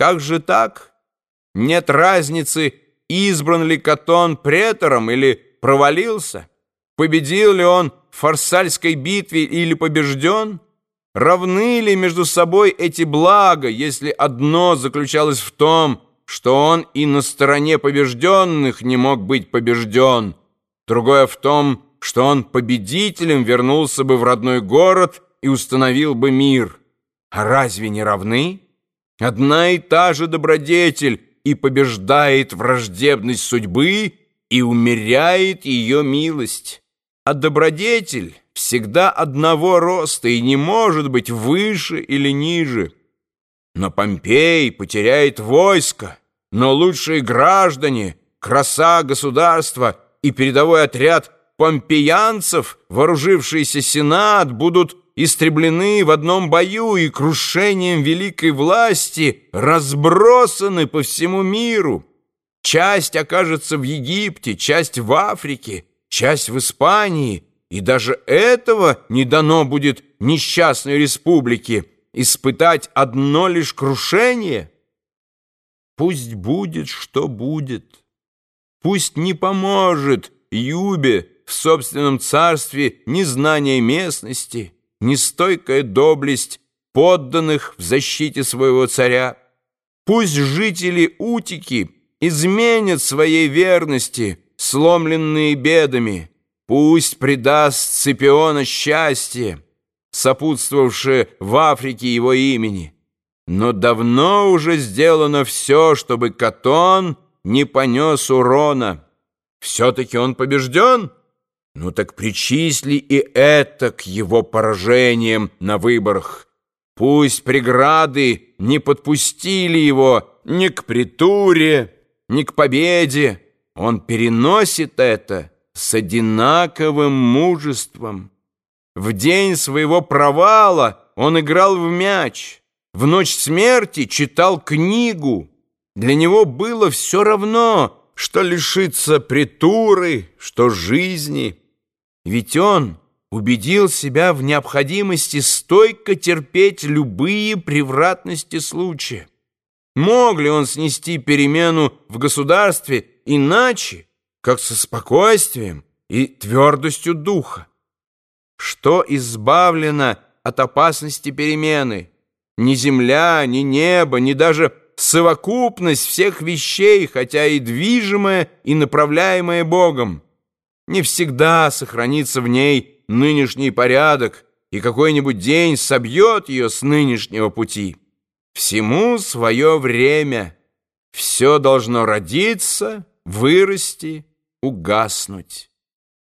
Как же так? Нет разницы, избран ли Катон претором или провалился? Победил ли он в Фарсальской битве или побежден? Равны ли между собой эти блага, если одно заключалось в том, что он и на стороне побежденных не мог быть побежден, другое в том, что он победителем вернулся бы в родной город и установил бы мир. А разве не равны? Одна и та же добродетель и побеждает враждебность судьбы и умеряет ее милость. А добродетель всегда одного роста и не может быть выше или ниже. Но Помпей потеряет войско, но лучшие граждане, краса государства и передовой отряд помпеянцев, вооружившийся сенат, будут истреблены в одном бою и крушением великой власти разбросаны по всему миру. Часть окажется в Египте, часть в Африке, часть в Испании, и даже этого не дано будет несчастной республике испытать одно лишь крушение – Пусть будет, что будет. Пусть не поможет Юбе в собственном царстве ни знание местности, ни стойкая доблесть подданных в защите своего царя. Пусть жители Утики изменят своей верности, сломленные бедами. Пусть предаст Сципиона счастье, сопутствовавшее в Африке его имени. Но давно уже сделано все, чтобы Катон не понес урона. Все-таки он побежден? Ну так причисли и это к его поражениям на выборах. Пусть преграды не подпустили его ни к притуре, ни к победе. Он переносит это с одинаковым мужеством. В день своего провала он играл в мяч в ночь смерти читал книгу. Для него было все равно, что лишиться притуры, что жизни. Ведь он убедил себя в необходимости стойко терпеть любые превратности случая. Мог ли он снести перемену в государстве иначе, как со спокойствием и твердостью духа? Что избавлено от опасности перемены? Ни земля, ни небо, ни даже совокупность всех вещей, хотя и движимая, и направляемая Богом. Не всегда сохранится в ней нынешний порядок, и какой-нибудь день собьет ее с нынешнего пути. Всему свое время. Все должно родиться, вырасти, угаснуть.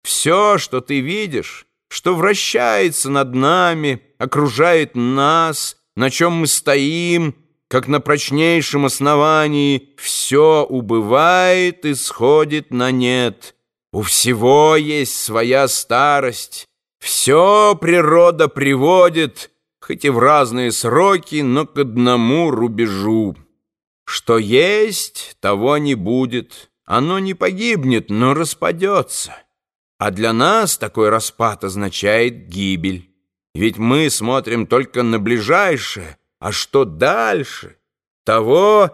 Все, что ты видишь, что вращается над нами, окружает нас — на чем мы стоим, как на прочнейшем основании, все убывает и сходит на нет. У всего есть своя старость, все природа приводит, хоть и в разные сроки, но к одному рубежу. Что есть, того не будет, оно не погибнет, но распадется. А для нас такой распад означает гибель. Ведь мы смотрим только на ближайшее, а что дальше? Того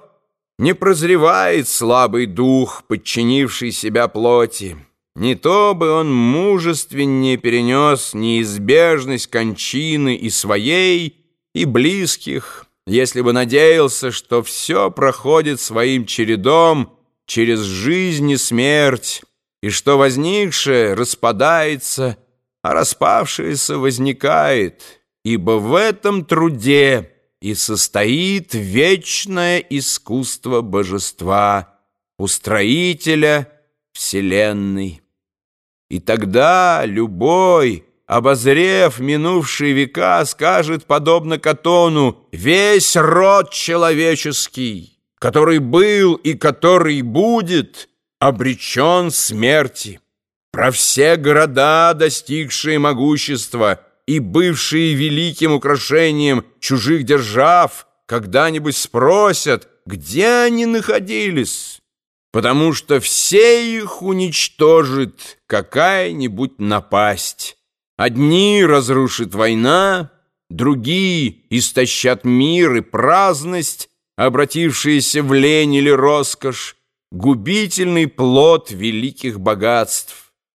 не прозревает слабый дух, подчинивший себя плоти. Не то бы он мужественнее перенес неизбежность кончины и своей, и близких, если бы надеялся, что все проходит своим чередом через жизнь и смерть, и что возникшее распадается а распавшееся возникает, ибо в этом труде и состоит вечное искусство божества, устроителя Вселенной. И тогда любой, обозрев минувшие века, скажет, подобно Катону, «Весь род человеческий, который был и который будет, обречен смерти». Про все города, достигшие могущества и бывшие великим украшением чужих держав, когда-нибудь спросят, где они находились, потому что все их уничтожит какая-нибудь напасть. Одни разрушит война, другие истощат мир и праздность, обратившиеся в лень или роскошь, губительный плод великих богатств.